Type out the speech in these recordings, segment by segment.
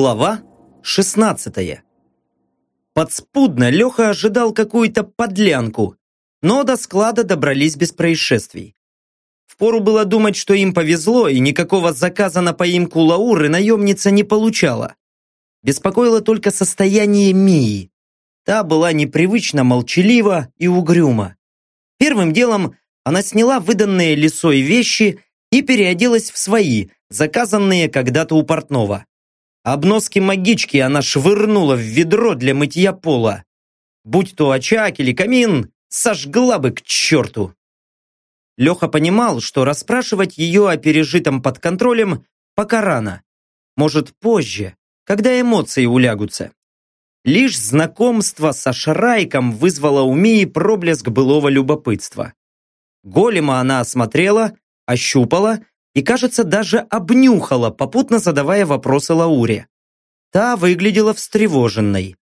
Глава 16 Подспудно Леха ожидал какую-то подлянку, но до склада добрались без происшествий. Впору было думать, что им повезло, и никакого заказа на поимку Лауры наемница не получала. Беспокоило только состояние Мии. Та была непривычно молчалива и угрюма. Первым делом она сняла выданные лисой вещи и переоделась в свои, заказанные когда-то у портного. Обноски магички она швырнула в ведро для мытья пола. Будь то очаг или камин, сожгла бы к черту. Леха понимал, что расспрашивать ее о пережитом под контролем пока рано. Может, позже, когда эмоции улягутся. Лишь знакомство со Шрайком вызвало у Мии проблеск былого любопытства. Голема она осмотрела, ощупала и, кажется, даже обнюхала, попутно задавая вопросы Лауре. Та выглядела встревоженной.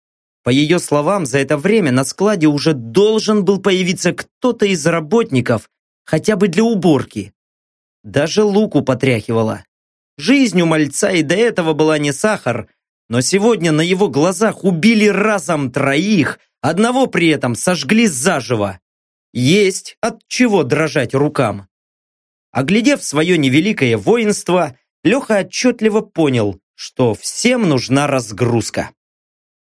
По ее словам, за это время на складе уже должен был появиться кто-то из работников, хотя бы для уборки. Даже луку потряхивала. Жизнь у мальца и до этого была не сахар, но сегодня на его глазах убили разом троих, одного при этом сожгли заживо. Есть от чего дрожать рукам. Оглядев свое невеликое воинство, Леха отчетливо понял, что всем нужна разгрузка.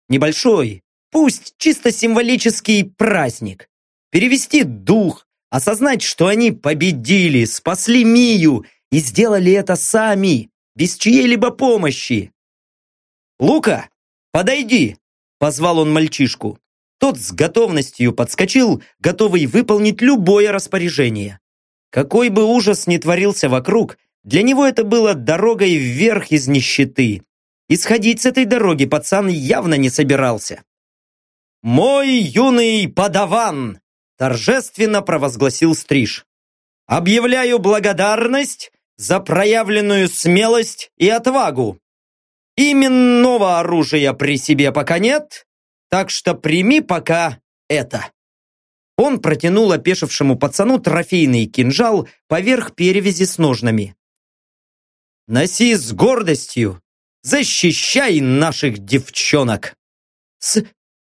Небольшой, пусть чисто символический праздник. Перевести дух, осознать, что они победили, спасли Мию и сделали это сами, без чьей-либо помощи. «Лука, подойди!» – позвал он мальчишку. Тот с готовностью подскочил, готовый выполнить любое распоряжение. Какой бы ужас ни творился вокруг, для него это было дорогой вверх из нищеты. Исходить с этой дороги пацан явно не собирался. «Мой юный подаван!» торжественно провозгласил Стриж. «Объявляю благодарность за проявленную смелость и отвагу. Именного оружия при себе пока нет, так что прими пока это». Он протянул опешившему пацану трофейный кинжал поверх перевязи с ножнами. «Носи с гордостью! Защищай наших девчонок!» «С...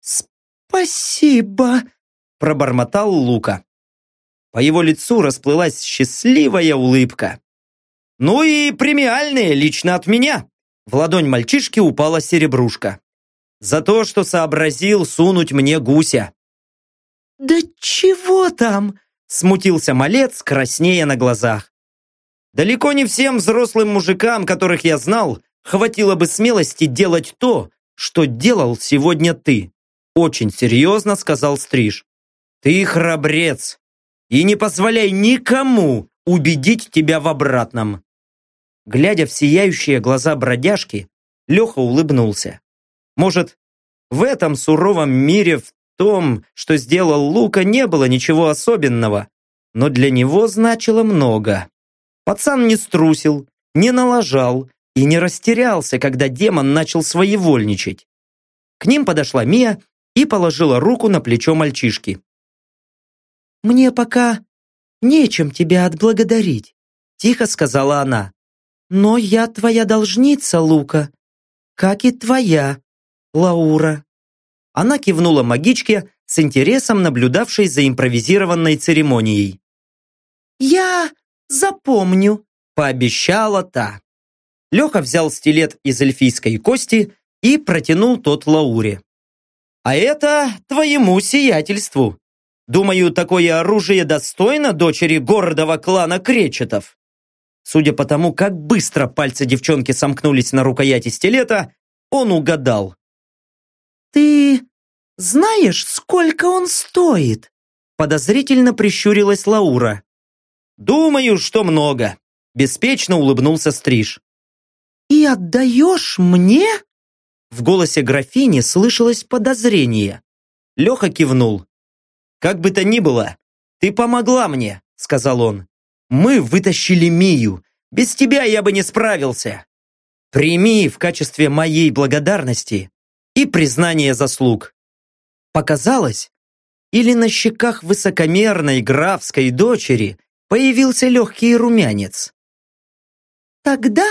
спасибо!» пробормотал Лука. По его лицу расплылась счастливая улыбка. «Ну и премиальные лично от меня!» В ладонь мальчишки упала серебрушка. «За то, что сообразил сунуть мне гуся!» «Да чего там?» Смутился малец, краснея на глазах. Далеко не всем взрослым мужикам, которых я знал, хватило бы смелости делать то, что делал сегодня ты. Очень серьезно сказал Стриж. Ты храбрец. И не позволяй никому убедить тебя в обратном. Глядя в сияющие глаза бродяжки, Леха улыбнулся. Может, в этом суровом мире в том, что сделал Лука, не было ничего особенного, но для него значило много. Пацан не струсил, не налажал и не растерялся, когда демон начал своевольничать. К ним подошла Мия и положила руку на плечо мальчишки. «Мне пока нечем тебя отблагодарить», тихо сказала она. «Но я твоя должница, Лука, как и твоя, Лаура». Она кивнула магичке, с интересом наблюдавшей за импровизированной церемонией. «Я запомню», – пообещала та. Леха взял стилет из эльфийской кости и протянул тот Лауре. «А это твоему сиятельству. Думаю, такое оружие достойно дочери гордого клана Кречетов». Судя по тому, как быстро пальцы девчонки сомкнулись на рукояти стилета, он угадал. «Ты знаешь, сколько он стоит?» Подозрительно прищурилась Лаура. «Думаю, что много», – беспечно улыбнулся Стриж. «И отдаешь мне?» В голосе графини слышалось подозрение. Леха кивнул. «Как бы то ни было, ты помогла мне», – сказал он. «Мы вытащили Мию. Без тебя я бы не справился. Прими в качестве моей благодарности и признание заслуг. Показалось? Или на щеках высокомерной графской дочери появился легкий румянец? «Тогда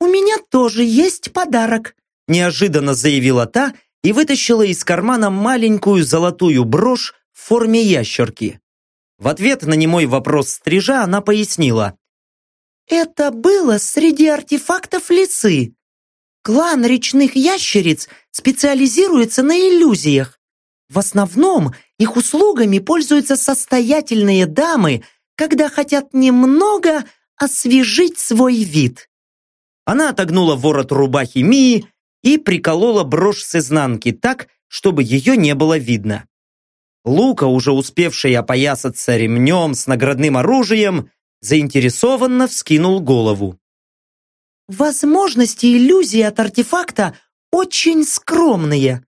у меня тоже есть подарок», неожиданно заявила та и вытащила из кармана маленькую золотую брошь в форме ящерки. В ответ на немой вопрос стрижа она пояснила. «Это было среди артефактов лисы. Клан речных ящериц специализируется на иллюзиях. В основном их услугами пользуются состоятельные дамы, когда хотят немного освежить свой вид. Она отогнула ворот рубахи Мии и приколола брошь с изнанки так, чтобы ее не было видно. Лука, уже успевший опоясаться ремнем с наградным оружием, заинтересованно вскинул голову. Возможности иллюзии от артефакта очень скромные.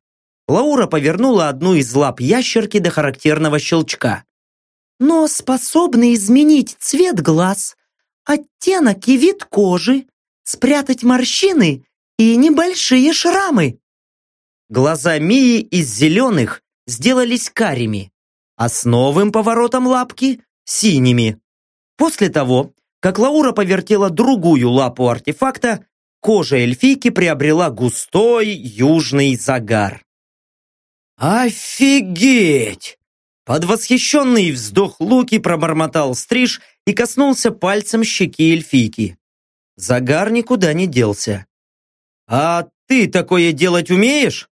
Лаура повернула одну из лап ящерки до характерного щелчка. Но способны изменить цвет глаз, оттенок и вид кожи, спрятать морщины и небольшие шрамы. Глаза Мии из зеленых сделались карими, а с новым поворотом лапки – синими. После того, как Лаура повертела другую лапу артефакта, кожа эльфийки приобрела густой южный загар. «Офигеть!» Под восхищенный вздох Луки пробормотал стриж и коснулся пальцем щеки эльфийки. Загар никуда не делся. «А ты такое делать умеешь?»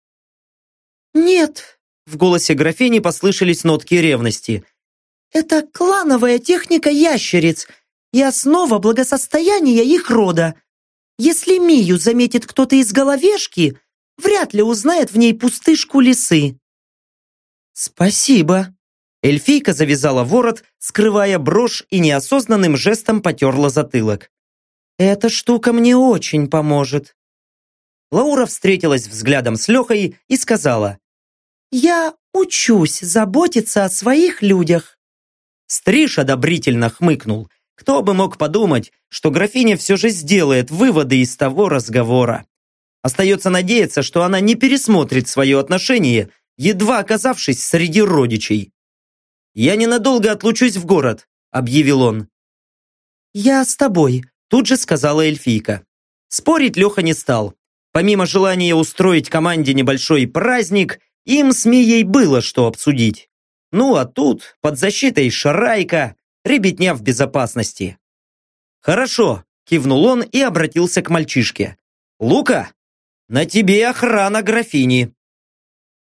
«Нет», — в голосе графини послышались нотки ревности. «Это клановая техника ящериц и основа благосостояния их рода. Если Мию заметит кто-то из головешки, вряд ли узнает в ней пустышку лисы». «Спасибо». Эльфийка завязала ворот, скрывая брошь и неосознанным жестом потерла затылок. «Эта штука мне очень поможет». Лаура встретилась взглядом с Лехой и сказала, «Я учусь заботиться о своих людях». Стриж одобрительно хмыкнул. Кто бы мог подумать, что графиня все же сделает выводы из того разговора. Остается надеяться, что она не пересмотрит свое отношение, едва оказавшись среди родичей. «Я ненадолго отлучусь в город», — объявил он. «Я с тобой», — тут же сказала эльфийка. Спорить Леха не стал. Помимо желания устроить команде небольшой праздник, им с Мией было что обсудить. Ну а тут, под защитой Шарайка, ребятня в безопасности. «Хорошо», — кивнул он и обратился к мальчишке. «Лука, на тебе охрана графини».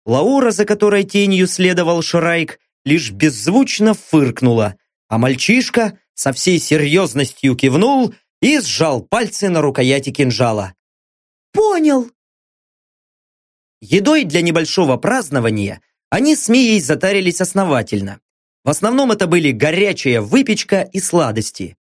Лаура, за которой тенью следовал Шрайк, лишь беззвучно фыркнула, а мальчишка со всей серьезностью кивнул и сжал пальцы на рукояти кинжала. «Понял!» Едой для небольшого празднования они с Мией затарились основательно. В основном это были горячая выпечка и сладости.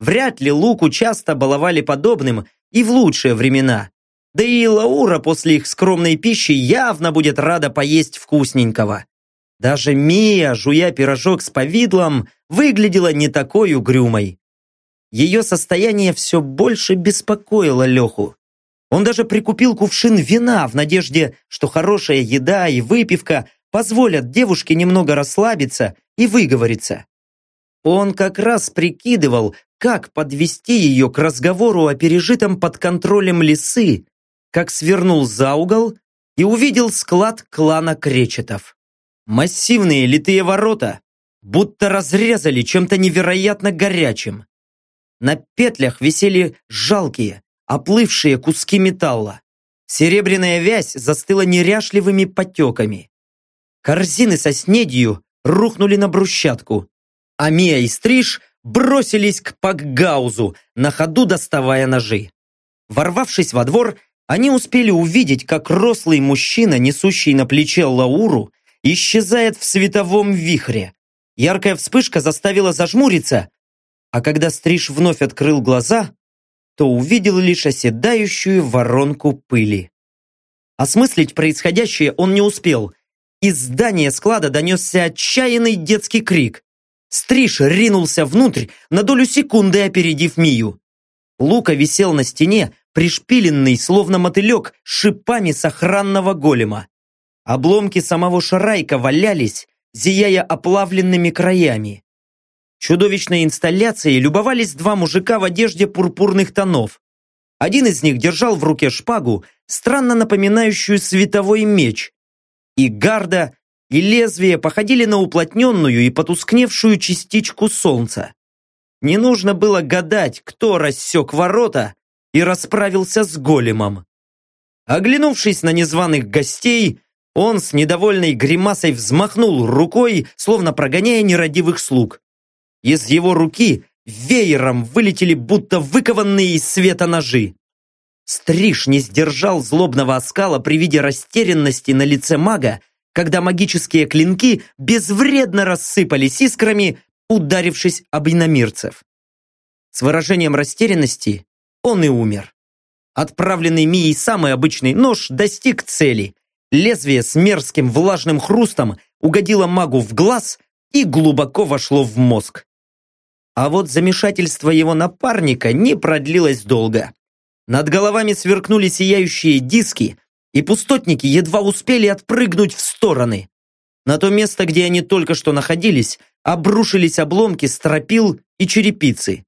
Вряд ли Луку часто баловали подобным и в лучшие времена. Да и Лаура после их скромной пищи явно будет рада поесть вкусненького. Даже Мия, жуя пирожок с повидлом, выглядела не такой угрюмой. Ее состояние все больше беспокоило Леху. Он даже прикупил кувшин вина в надежде, что хорошая еда и выпивка позволят девушке немного расслабиться и выговориться. Он как раз прикидывал, как подвести ее к разговору о пережитом под контролем лисы, как свернул за угол и увидел склад клана Кречетов. Массивные литые ворота будто разрезали чем-то невероятно горячим. На петлях висели жалкие, оплывшие куски металла. Серебряная вязь застыла неряшливыми потеками. Корзины со снедью рухнули на брусчатку, а Мия и Стриж бросились к Пакгаузу, на ходу доставая ножи. Ворвавшись во двор, они успели увидеть, как рослый мужчина, несущий на плече Лауру, исчезает в световом вихре. Яркая вспышка заставила зажмуриться, а когда Стриж вновь открыл глаза, то увидел лишь оседающую воронку пыли. Осмыслить происходящее он не успел – из здания склада донесся отчаянный детский крик. Стриж ринулся внутрь, на долю секунды опередив Мию. Лука висел на стене, пришпиленный, словно мотылек, шипами сохранного голема. Обломки самого Шарайка валялись, зияя оплавленными краями. Чудовищной инсталляцией любовались два мужика в одежде пурпурных тонов. Один из них держал в руке шпагу, странно напоминающую световой меч. И гарда, и лезвие походили на уплотненную и потускневшую частичку солнца. Не нужно было гадать, кто рассек ворота и расправился с големом. Оглянувшись на незваных гостей, он с недовольной гримасой взмахнул рукой, словно прогоняя нерадивых слуг. Из его руки веером вылетели будто выкованные из света ножи. Стриж не сдержал злобного оскала при виде растерянности на лице мага, когда магические клинки безвредно рассыпались искрами, ударившись об иномирцев. С выражением растерянности он и умер. Отправленный Мией самый обычный нож достиг цели. Лезвие с мерзким влажным хрустом угодило магу в глаз и глубоко вошло в мозг. А вот замешательство его напарника не продлилось долго. Над головами сверкнули сияющие диски, и пустотники едва успели отпрыгнуть в стороны. На то место, где они только что находились, обрушились обломки стропил и черепицы.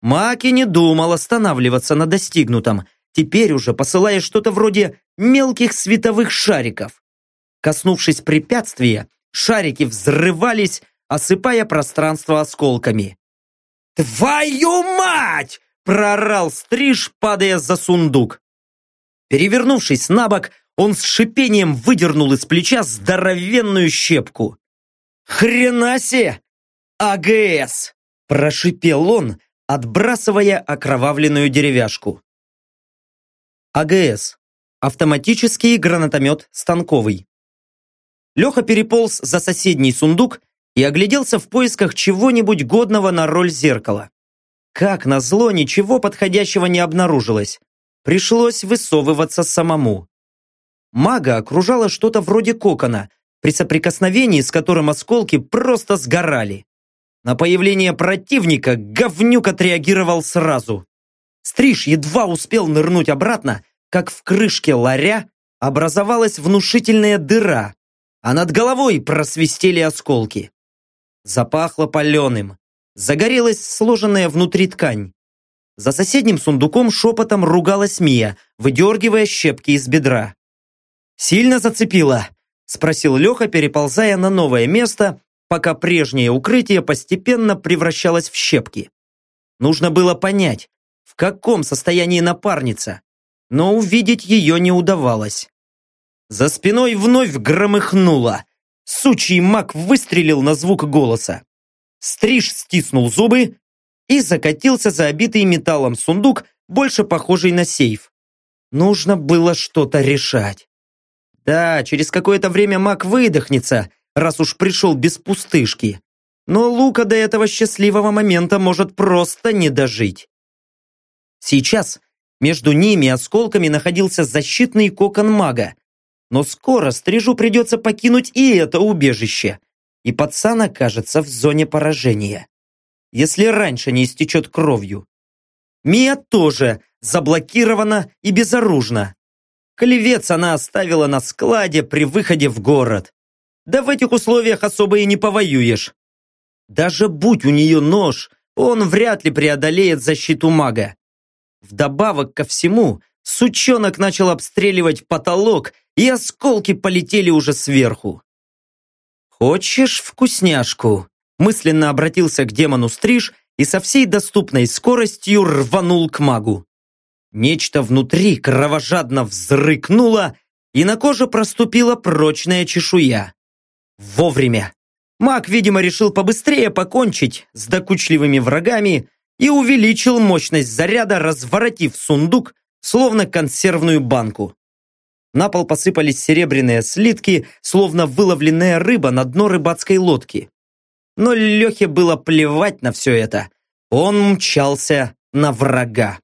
Маки не думал останавливаться на достигнутом, теперь уже посылая что-то вроде мелких световых шариков. Коснувшись препятствия, шарики взрывались, осыпая пространство осколками. «Твою мать!» – прорал Стриж, падая за сундук. Перевернувшись на бок, он с шипением выдернул из плеча здоровенную щепку. «Хренасе! АГС!» – прошипел он, отбрасывая окровавленную деревяшку. АГС – автоматический гранатомет станковый. Леха переполз за соседний сундук и огляделся в поисках чего-нибудь годного на роль зеркала. Как назло, ничего подходящего не обнаружилось. Пришлось высовываться самому. Мага окружало что-то вроде кокона, при соприкосновении с которым осколки просто сгорали. На появление противника говнюк отреагировал сразу. Стриж едва успел нырнуть обратно, как в крышке ларя образовалась внушительная дыра, а над головой просвистели осколки. Запахло паленым. Загорелась сложенная внутри ткань. За соседним сундуком шепотом ругалась Мия, выдергивая щепки из бедра. «Сильно зацепила?» – спросил Леха, переползая на новое место, пока прежнее укрытие постепенно превращалось в щепки. Нужно было понять, в каком состоянии напарница, но увидеть ее не удавалось. За спиной вновь громыхнуло. Сучий маг выстрелил на звук голоса. Стриж стиснул зубы и закатился за обитый металлом сундук, больше похожий на сейф. Нужно было что-то решать. Да, через какое-то время маг выдохнется, раз уж пришел без пустышки. Но Лука до этого счастливого момента может просто не дожить. Сейчас между ними осколками находился защитный кокон мага, но скоро стрижу придется покинуть и это убежище. И пацан окажется в зоне поражения. Если раньше не истечет кровью. Мия тоже заблокирована и безоружна. Клевец она оставила на складе при выходе в город. Да в этих условиях особо и не повоюешь. Даже будь у нее нож, он вряд ли преодолеет защиту мага. Вдобавок ко всему, сучонок начал обстреливать потолок и осколки полетели уже сверху. «Хочешь вкусняшку?» мысленно обратился к демону Стриж и со всей доступной скоростью рванул к магу. Нечто внутри кровожадно взрыкнуло, и на коже проступила прочная чешуя. Вовремя. Маг, видимо, решил побыстрее покончить с докучливыми врагами и увеличил мощность заряда, разворотив сундук, словно консервную банку. На пол посыпались серебряные слитки, словно выловленная рыба на дно рыбацкой лодки. Но Лехе было плевать на все это. Он мчался на врага.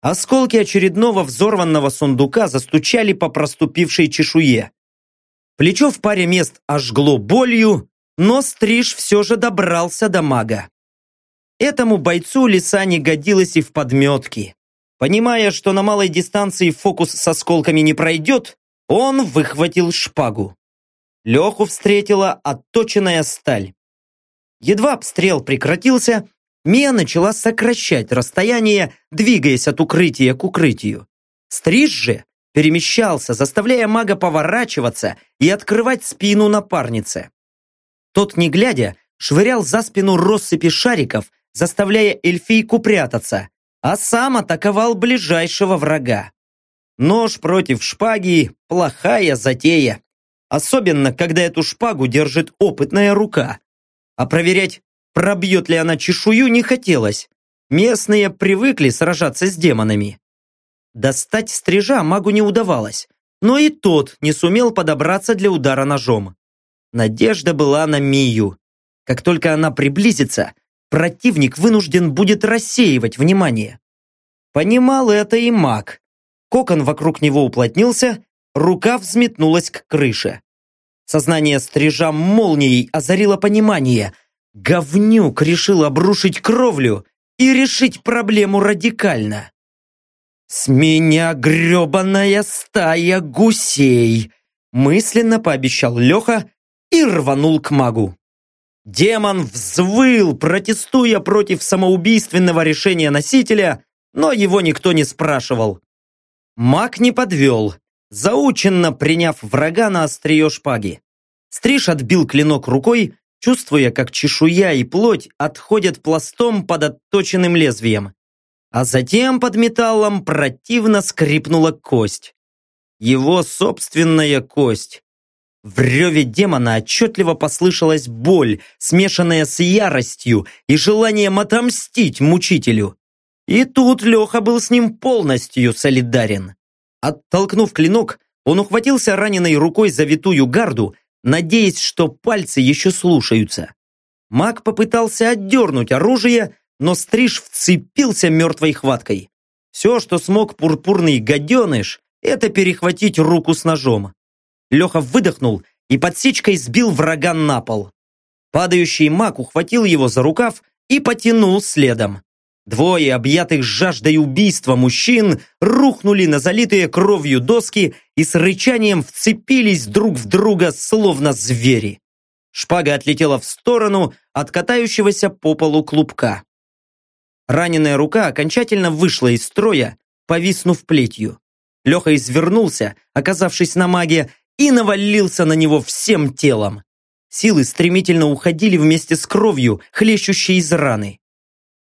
Осколки очередного взорванного сундука застучали по проступившей чешуе. Плечо в паре мест ожгло болью, но Стриж все же добрался до мага. Этому бойцу лиса не годилась и в подметки. Понимая, что на малой дистанции фокус с осколками не пройдет, он выхватил шпагу. Леху встретила отточенная сталь. Едва обстрел прекратился, Мия начала сокращать расстояние, двигаясь от укрытия к укрытию. Стриж же перемещался, заставляя мага поворачиваться и открывать спину напарнице. Тот, не глядя, швырял за спину россыпи шариков, заставляя эльфийку прятаться, а сам атаковал ближайшего врага. Нож против шпаги – плохая затея. Особенно, когда эту шпагу держит опытная рука. А проверять, пробьет ли она чешую, не хотелось. Местные привыкли сражаться с демонами. Достать стрижа магу не удавалось, но и тот не сумел подобраться для удара ножом. Надежда была на Мию. Как только она приблизится, противник вынужден будет рассеивать внимание. Понимал это и маг. Кокон вокруг него уплотнился, рука взметнулась к крыше. Сознание стрижа молнией озарило понимание. Говнюк решил обрушить кровлю и решить проблему радикально. «С меня гребаная стая гусей!» мысленно пообещал Леха и рванул к магу. Демон взвыл, протестуя против самоубийственного решения носителя, но его никто не спрашивал. Маг не подвел, заученно приняв врага на острие шпаги. Стриж отбил клинок рукой, чувствуя, как чешуя и плоть отходят пластом под отточенным лезвием. А затем под металлом противно скрипнула кость. Его собственная кость. В реве демона отчетливо послышалась боль, смешанная с яростью и желанием отомстить мучителю. И тут Леха был с ним полностью солидарен. Оттолкнув клинок, он ухватился раненой рукой за витую гарду, надеясь, что пальцы еще слушаются. Маг попытался отдернуть оружие, но стриж вцепился мертвой хваткой. Все, что смог пурпурный гаденыш, это перехватить руку с ножом. Леха выдохнул и подсечкой сбил врага на пол. Падающий маг ухватил его за рукав и потянул следом. Двое объятых жаждой убийства мужчин рухнули на залитые кровью доски и с рычанием вцепились друг в друга, словно звери. Шпага отлетела в сторону от катающегося по полу клубка. Раненая рука окончательно вышла из строя, повиснув плетью. Леха извернулся, оказавшись на маге, и навалился на него всем телом. Силы стремительно уходили вместе с кровью, хлещущей из раны.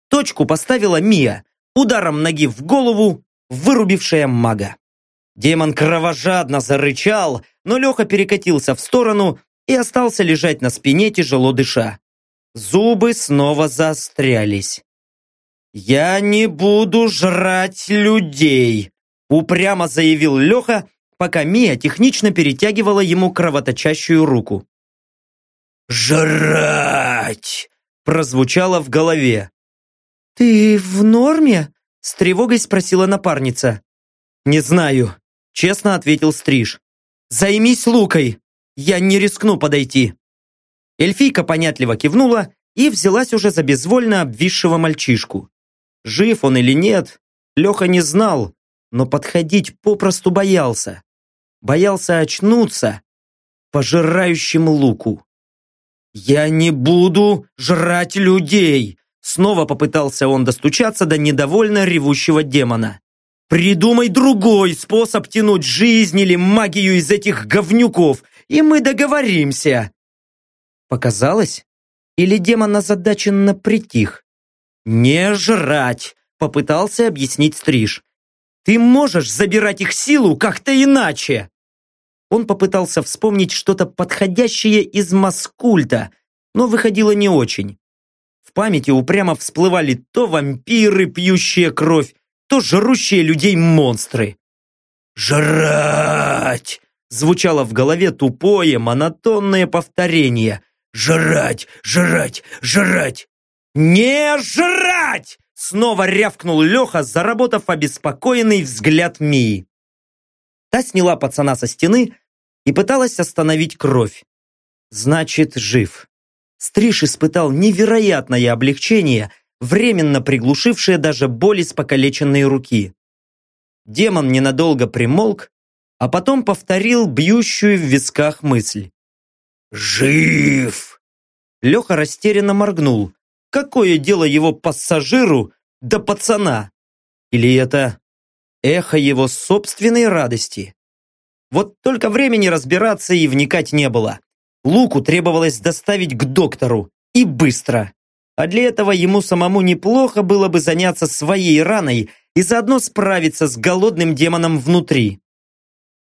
Точку поставила Мия, ударом ноги в голову, вырубившая мага. Демон кровожадно зарычал, но Леха перекатился в сторону и остался лежать на спине, тяжело дыша. Зубы снова заострялись. «Я не буду жрать людей», упрямо заявил Леха пока Мия технично перетягивала ему кровоточащую руку. «Жрать!» прозвучало в голове. «Ты в норме?» с тревогой спросила напарница. «Не знаю», честно ответил Стриж. «Займись Лукой, я не рискну подойти». Эльфийка понятливо кивнула и взялась уже за безвольно обвисшего мальчишку. Жив он или нет, Леха не знал, но подходить попросту боялся боялся очнуться пожирающим луку. «Я не буду жрать людей!» Снова попытался он достучаться до недовольно ревущего демона. «Придумай другой способ тянуть жизнь или магию из этих говнюков, и мы договоримся!» Показалось? Или демон озадаченно притих? «Не жрать!» — попытался объяснить Стриж. «Ты можешь забирать их силу как-то иначе!» Он попытался вспомнить что-то подходящее из маскульта, но выходило не очень. В памяти упрямо всплывали то вампиры, пьющие кровь, то жрущие людей монстры. «Жрать!» звучало в голове тупое, монотонное повторение. «Жрать! Жрать! Жрать!» «Не жрать!» Снова рявкнул Леха, заработав обеспокоенный взгляд Мии. Та сняла пацана со стены и пыталась остановить кровь. Значит, жив. Стриж испытал невероятное облегчение, временно приглушившее даже боль из покалеченной руки. Демон ненадолго примолк, а потом повторил бьющую в висках мысль. «Жив!» Леха растерянно моргнул. Какое дело его пассажиру до пацана? Или это эхо его собственной радости. Вот только времени разбираться и вникать не было. Луку требовалось доставить к доктору, и быстро. А для этого ему самому неплохо было бы заняться своей раной и заодно справиться с голодным демоном внутри.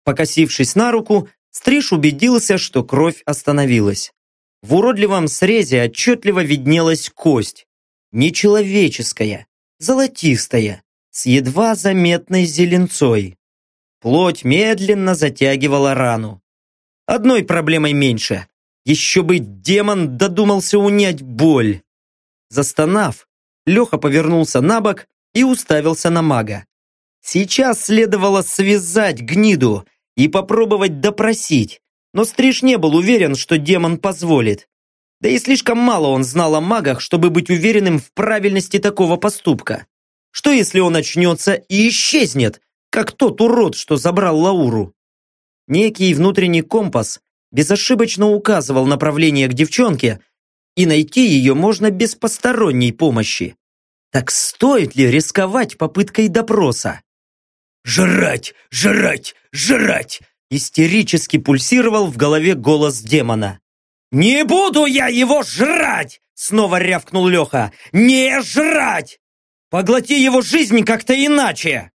Покосившись на руку, Стриж убедился, что кровь остановилась. В уродливом срезе отчетливо виднелась кость. Нечеловеческая, золотистая, с едва заметной зеленцой. Плоть медленно затягивала рану. Одной проблемой меньше. Еще бы демон додумался унять боль. Застонав, Леха повернулся на бок и уставился на мага. Сейчас следовало связать гниду и попробовать допросить, но Стриж не был уверен, что демон позволит. Да и слишком мало он знал о магах, чтобы быть уверенным в правильности такого поступка. Что если он очнется и исчезнет, как тот урод, что забрал Лауру? Некий внутренний компас безошибочно указывал направление к девчонке, и найти ее можно без посторонней помощи. Так стоит ли рисковать попыткой допроса? «Жрать! Жрать! Жрать!» Истерически пульсировал в голове голос демона. «Не буду я его жрать!» снова рявкнул Леха. «Не жрать! Поглоти его жизнь как-то иначе!»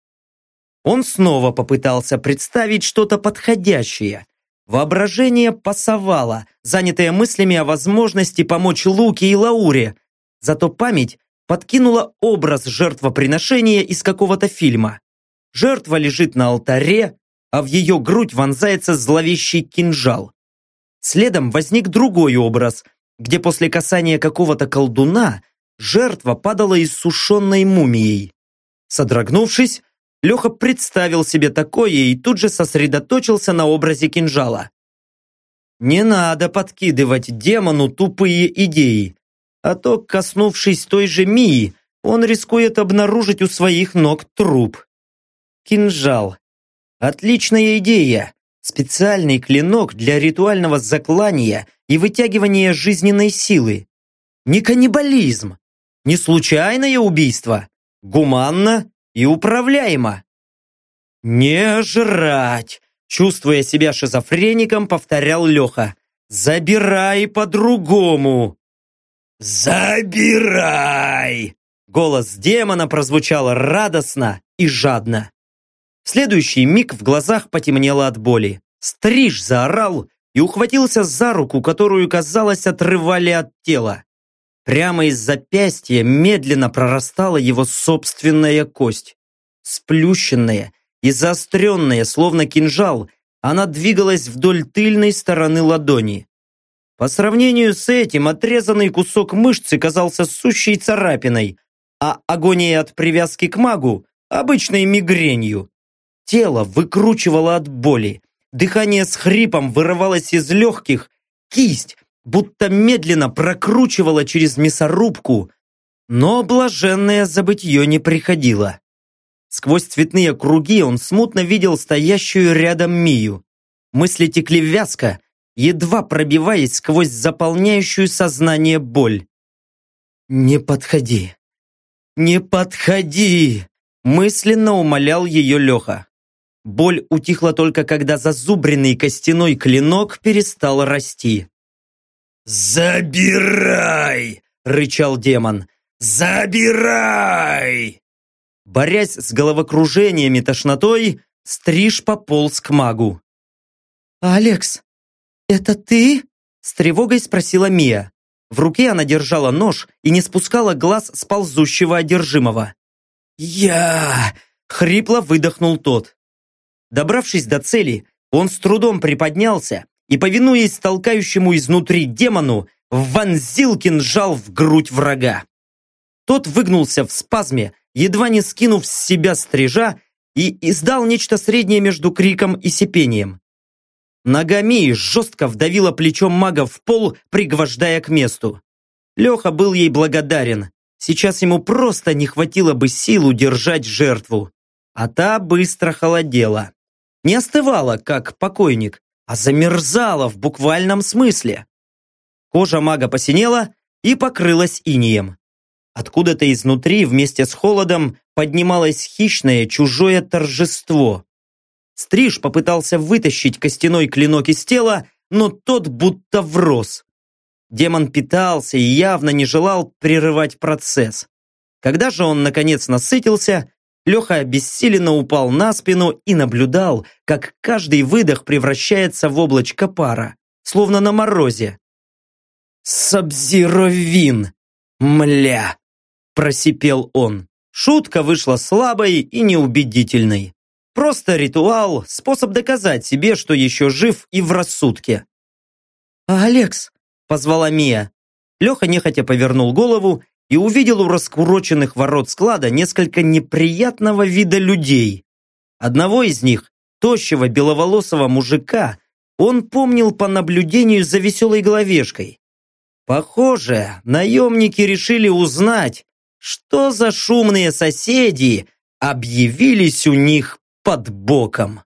Он снова попытался представить что-то подходящее. Воображение пасовало, занятое мыслями о возможности помочь Луке и Лауре. Зато память подкинула образ жертвоприношения из какого-то фильма. Жертва лежит на алтаре, а в ее грудь вонзается зловещий кинжал. Следом возник другой образ, где после касания какого-то колдуна жертва падала иссушенной мумией. Содрогнувшись, Леха представил себе такое и тут же сосредоточился на образе кинжала. Не надо подкидывать демону тупые идеи, а то, коснувшись той же Мии, он рискует обнаружить у своих ног труп. Кинжал. Отличная идея. Специальный клинок для ритуального заклания и вытягивания жизненной силы. Не каннибализм. Не случайное убийство. Гуманно и управляемо. «Не жрать!» Чувствуя себя шизофреником, повторял Леха. «Забирай по-другому!» «Забирай!» Голос демона прозвучал радостно и жадно. В следующий миг в глазах потемнело от боли. Стриж заорал и ухватился за руку, которую, казалось, отрывали от тела. Прямо из запястья медленно прорастала его собственная кость. Сплющенная и заостренная, словно кинжал, она двигалась вдоль тыльной стороны ладони. По сравнению с этим, отрезанный кусок мышцы казался сущей царапиной, а агония от привязки к магу – обычной мигренью. Тело выкручивало от боли. Дыхание с хрипом вырывалось из легких. Кисть будто медленно прокручивала через мясорубку. Но блаженное забытье не приходило. Сквозь цветные круги он смутно видел стоящую рядом Мию. Мысли текли вязко, едва пробиваясь сквозь заполняющую сознание боль. «Не подходи! Не подходи!» мысленно умолял ее Леха. Боль утихла только когда зазубренный костяной клинок перестал расти. «Забирай!» – рычал демон. «Забирай!» Борясь с головокружением и тошнотой, Стриж пополз к магу. «Алекс, это ты?» – с тревогой спросила Мия. В руке она держала нож и не спускала глаз с ползущего одержимого. «Я!» – хрипло выдохнул тот. Добравшись до цели, он с трудом приподнялся и, повинуясь толкающему изнутри демону, вонзил кинжал в грудь врага. Тот выгнулся в спазме, едва не скинув с себя стрижа, и издал нечто среднее между криком и сипением. Ногами жестко вдавила плечом мага в пол, пригвождая к месту. Леха был ей благодарен. Сейчас ему просто не хватило бы сил удержать жертву. А та быстро холодела не остывала, как покойник, а замерзала в буквальном смысле. Кожа мага посинела и покрылась инием. Откуда-то изнутри вместе с холодом поднималось хищное чужое торжество. Стриж попытался вытащить костяной клинок из тела, но тот будто врос. Демон питался и явно не желал прерывать процесс. Когда же он наконец насытился, Леха обессиленно упал на спину и наблюдал, как каждый выдох превращается в облачко пара, словно на морозе. «Сабзировин! Мля!» – просипел он. Шутка вышла слабой и неубедительной. Просто ритуал, способ доказать себе, что еще жив и в рассудке. «Алекс!» – позвала Мия. Леха нехотя повернул голову и увидел у раскуроченных ворот склада несколько неприятного вида людей. Одного из них, тощего беловолосого мужика, он помнил по наблюдению за веселой головешкой. Похоже, наемники решили узнать, что за шумные соседи объявились у них под боком.